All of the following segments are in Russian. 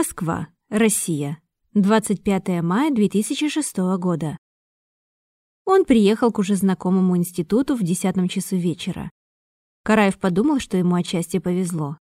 Москва, Россия. 25 мая 2006 года. Он приехал к уже знакомому институту в десятом часу вечера. Караев подумал, что ему отчасти повезло.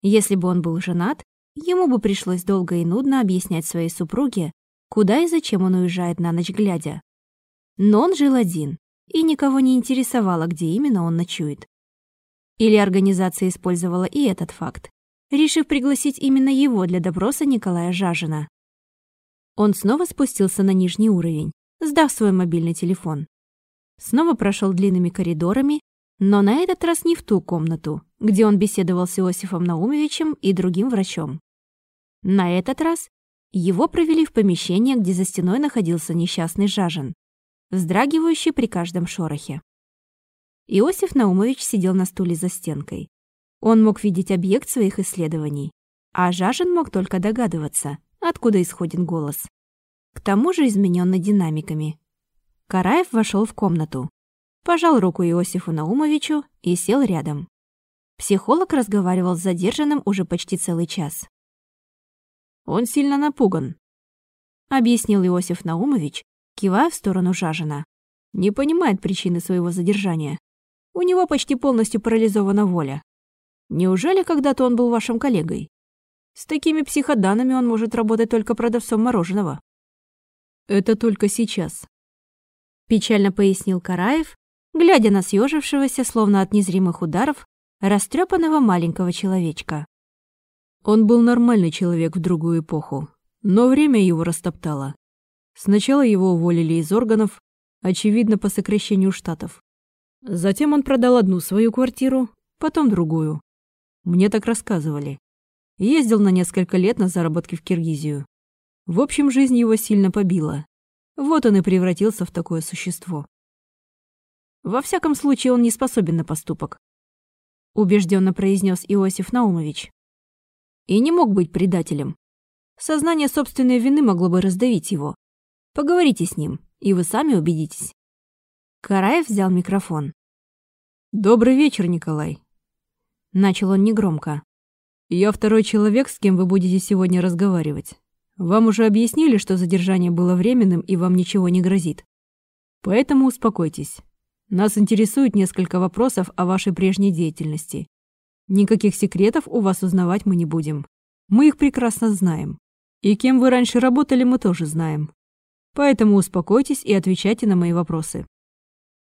Если бы он был женат, ему бы пришлось долго и нудно объяснять своей супруге, куда и зачем он уезжает на ночь глядя. Но он жил один, и никого не интересовало, где именно он ночует. Или организация использовала и этот факт, решив пригласить именно его для допроса Николая Жажина. Он снова спустился на нижний уровень, сдав свой мобильный телефон. Снова прошел длинными коридорами, но на этот раз не в ту комнату, где он беседовал с Иосифом Наумовичем и другим врачом. На этот раз его провели в помещение, где за стеной находился несчастный Жажин, вздрагивающий при каждом шорохе. Иосиф Наумович сидел на стуле за стенкой. Он мог видеть объект своих исследований, а Жажин мог только догадываться, откуда исходит голос. К тому же измененный динамиками. Караев вошел в комнату, пожал руку Иосифу Наумовичу и сел рядом. Психолог разговаривал с задержанным уже почти целый час. «Он сильно напуган», — объяснил Иосиф Наумович, кивая в сторону Жажина. «Не понимает причины своего задержания. У него почти полностью парализована воля. Неужели когда-то он был вашим коллегой? С такими психоданами он может работать только продавцом мороженого». «Это только сейчас», — печально пояснил Караев, глядя на съежившегося, словно от незримых ударов, растрепанного маленького человечка. Он был нормальный человек в другую эпоху, но время его растоптало. Сначала его уволили из органов, очевидно, по сокращению штатов. Затем он продал одну свою квартиру, потом другую. Мне так рассказывали. Ездил на несколько лет на заработки в Киргизию. В общем, жизнь его сильно побила. Вот он и превратился в такое существо. Во всяком случае, он не способен на поступок убежденно произнес Иосиф Наумович. И не мог быть предателем. Сознание собственной вины могло бы раздавить его. Поговорите с ним, и вы сами убедитесь. Караев взял микрофон. «Добрый вечер, Николай». Начал он негромко. «Я второй человек, с кем вы будете сегодня разговаривать. Вам уже объяснили, что задержание было временным и вам ничего не грозит. Поэтому успокойтесь. Нас интересует несколько вопросов о вашей прежней деятельности. Никаких секретов у вас узнавать мы не будем. Мы их прекрасно знаем. И кем вы раньше работали, мы тоже знаем. Поэтому успокойтесь и отвечайте на мои вопросы».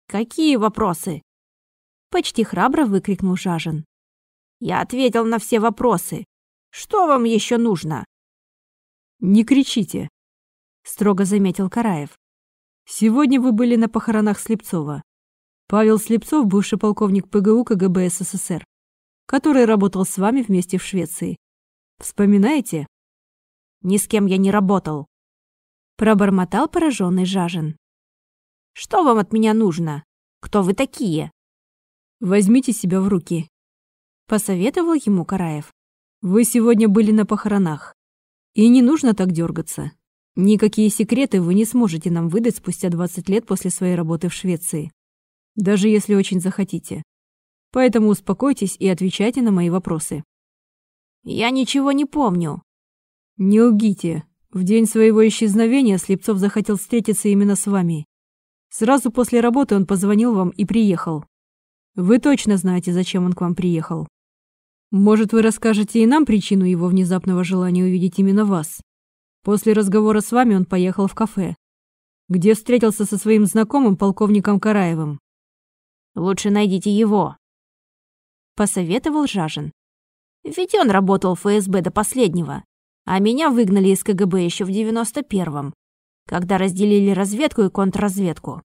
«Какие вопросы?» Почти храбро выкрикнул Жажин. «Я ответил на все вопросы. Что вам еще нужно?» «Не кричите», — строго заметил Караев. «Сегодня вы были на похоронах Слепцова. Павел Слепцов, бывший полковник ПГУ КГБ СССР, который работал с вами вместе в Швеции. Вспоминаете? Ни с кем я не работал. Пробормотал пораженный Жажин. Что вам от меня нужно? Кто вы такие? Возьмите себя в руки. Посоветовал ему Караев. Вы сегодня были на похоронах. И не нужно так дергаться. Никакие секреты вы не сможете нам выдать спустя 20 лет после своей работы в Швеции даже если очень захотите. Поэтому успокойтесь и отвечайте на мои вопросы. Я ничего не помню. Не лгите. В день своего исчезновения Слепцов захотел встретиться именно с вами. Сразу после работы он позвонил вам и приехал. Вы точно знаете, зачем он к вам приехал. Может, вы расскажете и нам причину его внезапного желания увидеть именно вас. После разговора с вами он поехал в кафе, где встретился со своим знакомым полковником Караевым. Лучше найдите его», — посоветовал Жажин. «Ведь он работал в ФСБ до последнего, а меня выгнали из КГБ еще в девяносто первом, когда разделили разведку и контрразведку».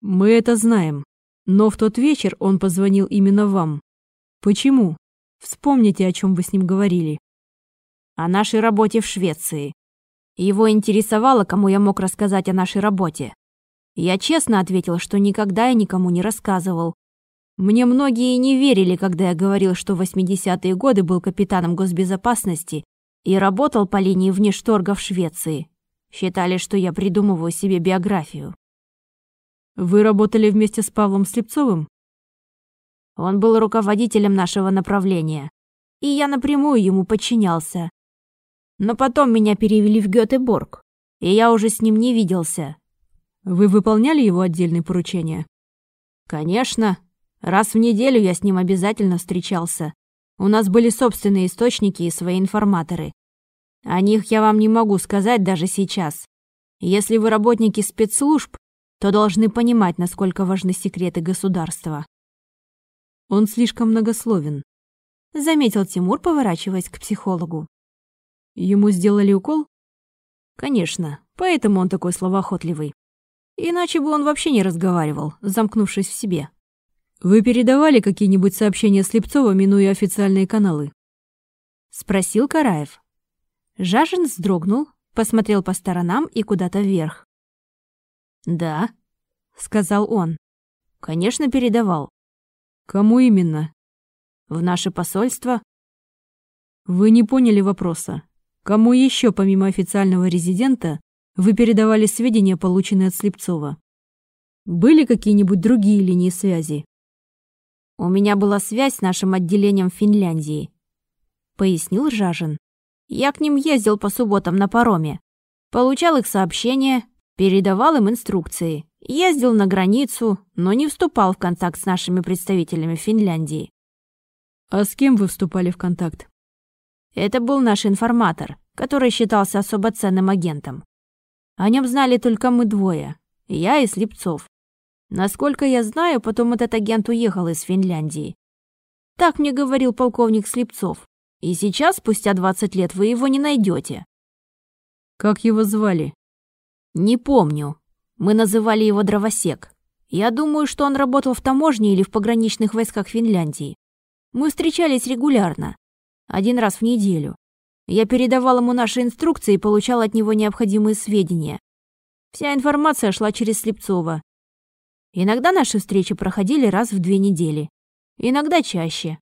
«Мы это знаем, но в тот вечер он позвонил именно вам. Почему? Вспомните, о чем вы с ним говорили». «О нашей работе в Швеции. Его интересовало, кому я мог рассказать о нашей работе. Я честно ответил, что никогда я никому не рассказывал. Мне многие не верили, когда я говорил, что в 80-е годы был капитаном госбезопасности и работал по линии внешторга в Швеции. Считали, что я придумываю себе биографию. Вы работали вместе с Павлом Слепцовым? Он был руководителем нашего направления, и я напрямую ему подчинялся. Но потом меня перевели в Гётеборг, и я уже с ним не виделся. Вы выполняли его отдельные поручения? Конечно. Раз в неделю я с ним обязательно встречался. У нас были собственные источники и свои информаторы. О них я вам не могу сказать даже сейчас. Если вы работники спецслужб, то должны понимать, насколько важны секреты государства. Он слишком многословен, заметил Тимур, поворачиваясь к психологу. Ему сделали укол? Конечно, поэтому он такой словоохотливый. Иначе бы он вообще не разговаривал, замкнувшись в себе. Вы передавали какие-нибудь сообщения Слепцова, минуя официальные каналы? Спросил Караев. Жажин вздрогнул, посмотрел по сторонам и куда-то вверх. «Да», — сказал он. «Конечно, передавал». «Кому именно?» «В наше посольство». «Вы не поняли вопроса. Кому еще, помимо официального резидента, вы передавали сведения, полученные от Слепцова? Были какие-нибудь другие линии связи?» «У меня была связь с нашим отделением в Финляндии», — пояснил Жажин. «Я к ним ездил по субботам на пароме. Получал их сообщения, Передавал им инструкции. Ездил на границу, но не вступал в контакт с нашими представителями Финляндии. А с кем вы вступали в контакт? Это был наш информатор, который считался особо ценным агентом. О нем знали только мы двое, я и Слепцов. Насколько я знаю, потом этот агент уехал из Финляндии. Так мне говорил полковник Слепцов. И сейчас, спустя 20 лет, вы его не найдете. Как его звали? «Не помню. Мы называли его Дровосек. Я думаю, что он работал в таможне или в пограничных войсках Финляндии. Мы встречались регулярно. Один раз в неделю. Я передавал ему наши инструкции и получал от него необходимые сведения. Вся информация шла через Слепцова. Иногда наши встречи проходили раз в две недели. Иногда чаще.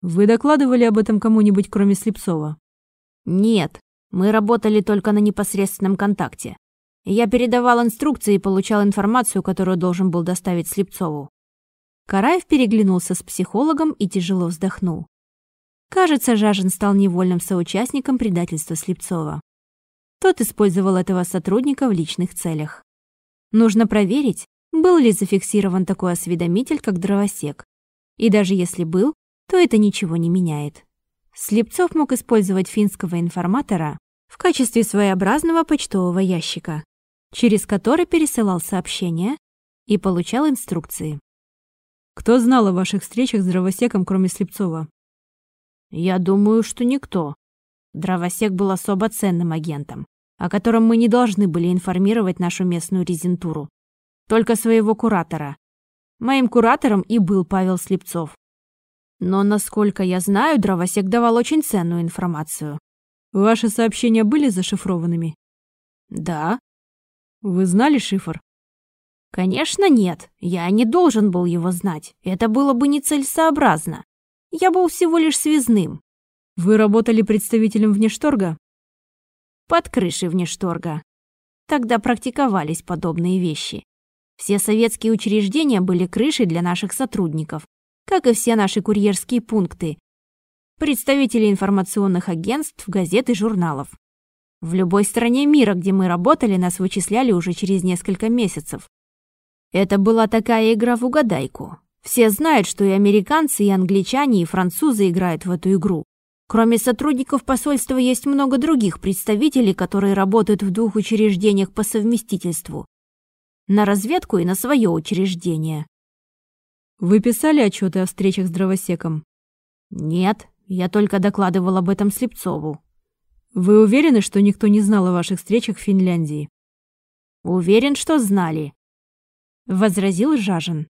Вы докладывали об этом кому-нибудь, кроме Слепцова? Нет, мы работали только на непосредственном контакте. Я передавал инструкции и получал информацию, которую должен был доставить Слепцову. Караев переглянулся с психологом и тяжело вздохнул. Кажется, Жажин стал невольным соучастником предательства Слепцова. Тот использовал этого сотрудника в личных целях. Нужно проверить, был ли зафиксирован такой осведомитель, как дровосек. И даже если был, то это ничего не меняет. Слепцов мог использовать финского информатора в качестве своеобразного почтового ящика через который пересылал сообщения и получал инструкции. Кто знал о ваших встречах с дровосеком, кроме Слепцова? Я думаю, что никто. Дровосек был особо ценным агентом, о котором мы не должны были информировать нашу местную резентуру. Только своего куратора. Моим куратором и был Павел Слепцов. Но, насколько я знаю, дровосек давал очень ценную информацию. Ваши сообщения были зашифрованными? Да, вы знали шифр? Конечно, нет. Я не должен был его знать. Это было бы нецелесообразно. Я был всего лишь связным. Вы работали представителем внешторга? Под крышей внешторга. Тогда практиковались подобные вещи. Все советские учреждения были крышей для наших сотрудников, как и все наши курьерские пункты, представители информационных агентств, газет и журналов. В любой стране мира, где мы работали, нас вычисляли уже через несколько месяцев. Это была такая игра в угадайку. Все знают, что и американцы, и англичане, и французы играют в эту игру. Кроме сотрудников посольства есть много других представителей, которые работают в двух учреждениях по совместительству. На разведку и на свое учреждение. Вы писали отчеты о встречах с дровосеком? Нет, я только докладывал об этом Слепцову. Вы уверены, что никто не знал о ваших встречах в Финляндии? Уверен, что знали. Возразил Жажин.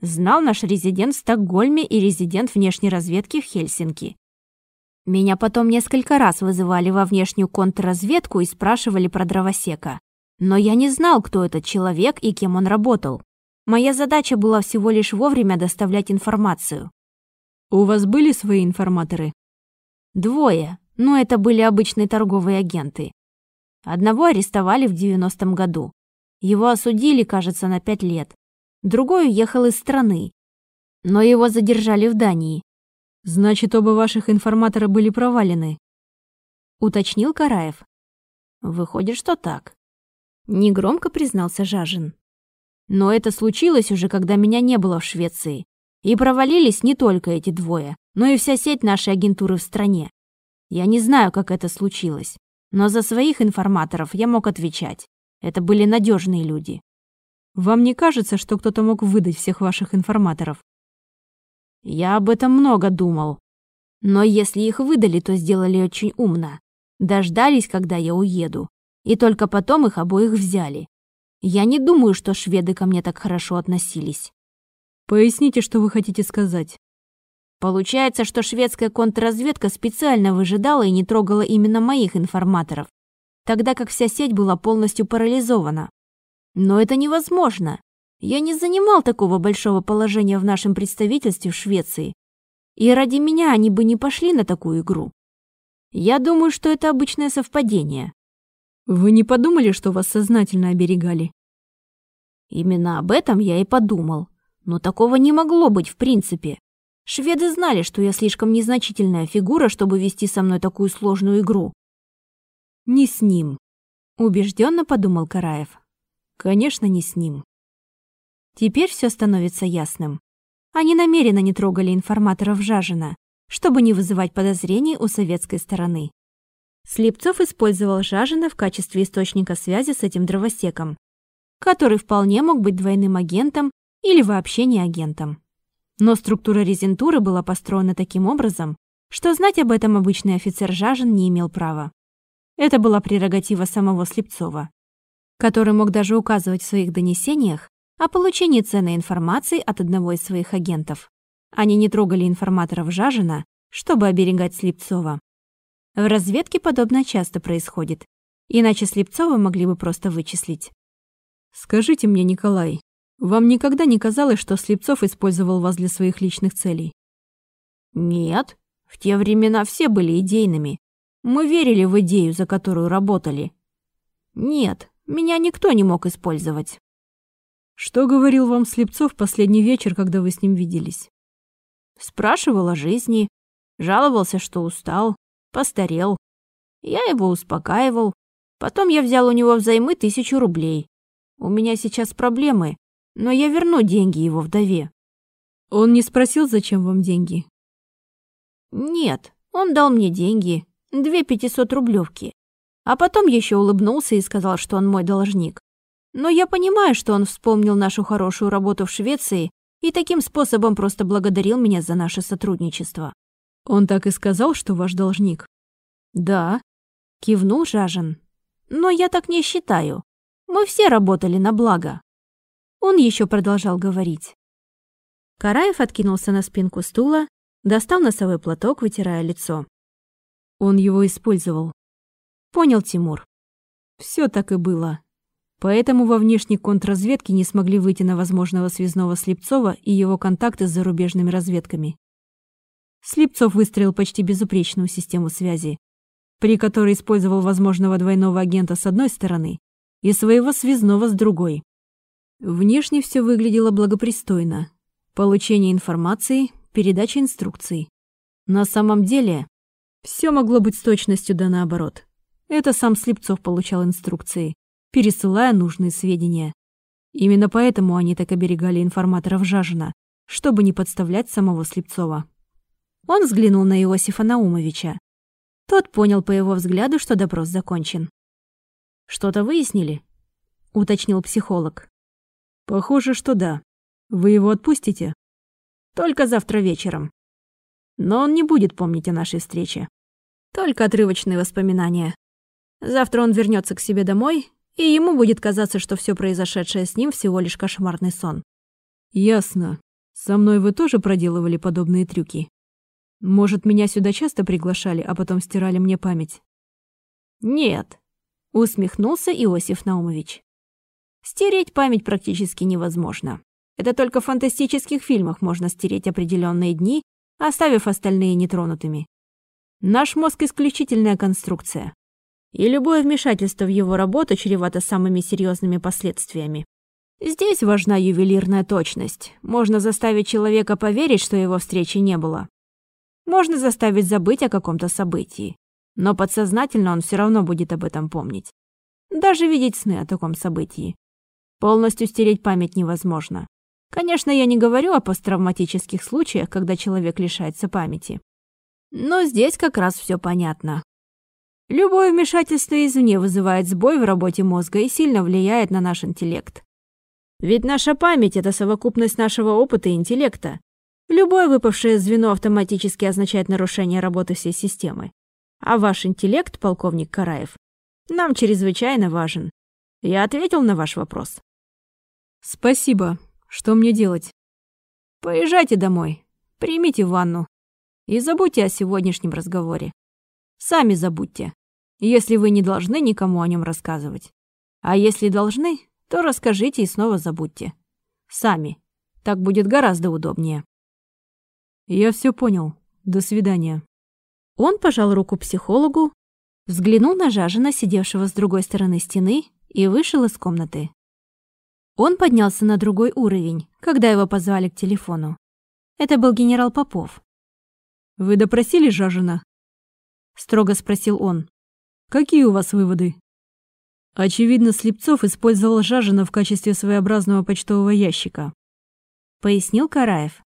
Знал наш резидент в Стокгольме и резидент внешней разведки в Хельсинки. Меня потом несколько раз вызывали во внешнюю контрразведку и спрашивали про дровосека. Но я не знал, кто этот человек и кем он работал. Моя задача была всего лишь вовремя доставлять информацию. У вас были свои информаторы? Двое, но это были обычные торговые агенты. Одного арестовали в 90-м году. Его осудили, кажется, на пять лет. Другой уехал из страны. Но его задержали в Дании. Значит, оба ваших информатора были провалены. Уточнил Караев. Выходит, что так. Негромко признался Жажин. Но это случилось уже, когда меня не было в Швеции. И провалились не только эти двое, но и вся сеть нашей агентуры в стране. Я не знаю, как это случилось, но за своих информаторов я мог отвечать. Это были надежные люди. Вам не кажется, что кто-то мог выдать всех ваших информаторов? Я об этом много думал. Но если их выдали, то сделали очень умно. Дождались, когда я уеду. И только потом их обоих взяли. Я не думаю, что шведы ко мне так хорошо относились. Поясните, что вы хотите сказать. Получается, что шведская контрразведка специально выжидала и не трогала именно моих информаторов, тогда как вся сеть была полностью парализована. Но это невозможно. Я не занимал такого большого положения в нашем представительстве в Швеции. И ради меня они бы не пошли на такую игру. Я думаю, что это обычное совпадение. Вы не подумали, что вас сознательно оберегали? Именно об этом я и подумал. Но такого не могло быть в принципе. Шведы знали, что я слишком незначительная фигура, чтобы вести со мной такую сложную игру. Не с ним, убежденно подумал Караев. Конечно, не с ним. Теперь все становится ясным. Они намеренно не трогали информаторов Жажина, чтобы не вызывать подозрений у советской стороны. Слепцов использовал Жажина в качестве источника связи с этим дровосеком, который вполне мог быть двойным агентом или вообще не агентом. Но структура резентуры была построена таким образом, что знать об этом обычный офицер Жажин не имел права. Это была прерогатива самого Слепцова, который мог даже указывать в своих донесениях о получении ценной информации от одного из своих агентов. Они не трогали информаторов Жажина, чтобы оберегать Слепцова. В разведке подобное часто происходит, иначе Слепцова могли бы просто вычислить. «Скажите мне, Николай, вам никогда не казалось, что Слепцов использовал вас для своих личных целей?» «Нет, в те времена все были идейными. Мы верили в идею, за которую работали. Нет, меня никто не мог использовать». «Что говорил вам Слепцов последний вечер, когда вы с ним виделись?» Спрашивал о жизни, жаловался, что устал, постарел. Я его успокаивал. Потом я взял у него взаймы тысячу рублей. У меня сейчас проблемы, но я верну деньги его вдове. Он не спросил, зачем вам деньги? Нет, он дал мне деньги, две пятисот рублевки. А потом еще улыбнулся и сказал, что он мой должник. Но я понимаю, что он вспомнил нашу хорошую работу в Швеции и таким способом просто благодарил меня за наше сотрудничество. Он так и сказал, что ваш должник? Да, кивнул Жажин. Но я так не считаю. Мы все работали на благо. Он еще продолжал говорить. Караев откинулся на спинку стула, достал носовой платок, вытирая лицо. Он его использовал. Понял Тимур. Все так и было. Поэтому во внешней контрразведке не смогли выйти на возможного связного Слепцова и его контакты с зарубежными разведками. Слепцов выстроил почти безупречную систему связи, при которой использовал возможного двойного агента с одной стороны и своего связного с другой. Внешне все выглядело благопристойно. Получение информации, передача инструкций. На самом деле, все могло быть с точностью да наоборот. Это сам Слепцов получал инструкции, пересылая нужные сведения. Именно поэтому они так оберегали информаторов Жажина, чтобы не подставлять самого Слепцова. Он взглянул на Иосифа Наумовича. Тот понял по его взгляду, что допрос закончен. «Что-то выяснили?» — уточнил психолог. «Похоже, что да. Вы его отпустите?» «Только завтра вечером. Но он не будет помнить о нашей встрече. Только отрывочные воспоминания. Завтра он вернется к себе домой и ему будет казаться, что все произошедшее с ним всего лишь кошмарный сон. Ясно. Со мной вы тоже проделывали подобные трюки? Может, меня сюда часто приглашали, а потом стирали мне память? Нет, усмехнулся Иосиф Наумович. Стереть память практически невозможно. Это только в фантастических фильмах можно стереть определенные дни, оставив остальные нетронутыми. Наш мозг исключительная конструкция и любое вмешательство в его работу чревато самыми серьезными последствиями. Здесь важна ювелирная точность. Можно заставить человека поверить, что его встречи не было. Можно заставить забыть о каком-то событии. Но подсознательно он все равно будет об этом помнить. Даже видеть сны о таком событии. Полностью стереть память невозможно. Конечно, я не говорю о посттравматических случаях, когда человек лишается памяти. Но здесь как раз все понятно. Любое вмешательство извне вызывает сбой в работе мозга и сильно влияет на наш интеллект. Ведь наша память – это совокупность нашего опыта и интеллекта. Любое выпавшее звено автоматически означает нарушение работы всей системы. А ваш интеллект, полковник Караев, нам чрезвычайно важен. Я ответил на ваш вопрос. Спасибо. Что мне делать? Поезжайте домой, примите ванну и забудьте о сегодняшнем разговоре. Сами забудьте, если вы не должны никому о нем рассказывать. А если должны, то расскажите и снова забудьте. Сами. Так будет гораздо удобнее. Я все понял. До свидания. Он пожал руку психологу, взглянул на Жажина, сидевшего с другой стороны стены, и вышел из комнаты. Он поднялся на другой уровень, когда его позвали к телефону. Это был генерал Попов. «Вы допросили Жажина?» Строго спросил он. «Какие у вас выводы?» Очевидно, Слепцов использовал Жажина в качестве своеобразного почтового ящика. Пояснил Караев.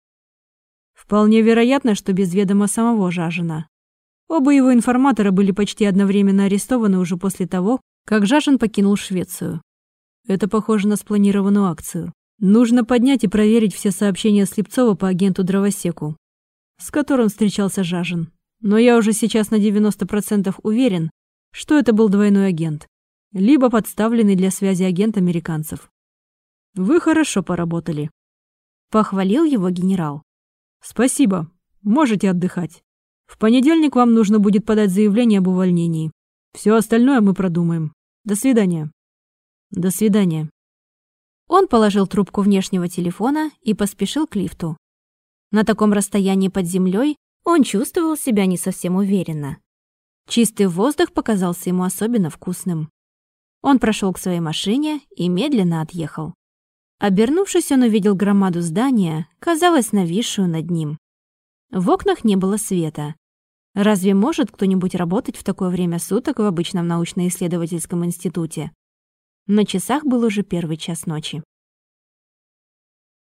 Вполне вероятно, что без ведома самого Жажина. Оба его информатора были почти одновременно арестованы уже после того, как Жажин покинул Швецию. Это похоже на спланированную акцию. Нужно поднять и проверить все сообщения Слепцова по агенту Дровосеку, с которым встречался Жажин. Но я уже сейчас на 90% уверен, что это был двойной агент, либо подставленный для связи агент американцев. Вы хорошо поработали. Похвалил его генерал. Спасибо. Можете отдыхать. В понедельник вам нужно будет подать заявление об увольнении. Все остальное мы продумаем. До свидания. До свидания. Он положил трубку внешнего телефона и поспешил к лифту. На таком расстоянии под землей он чувствовал себя не совсем уверенно. Чистый воздух показался ему особенно вкусным. Он прошел к своей машине и медленно отъехал. Обернувшись, он увидел громаду здания, казалось, нависшую над ним. В окнах не было света. Разве может кто-нибудь работать в такое время суток в обычном научно-исследовательском институте? На часах был уже первый час ночи.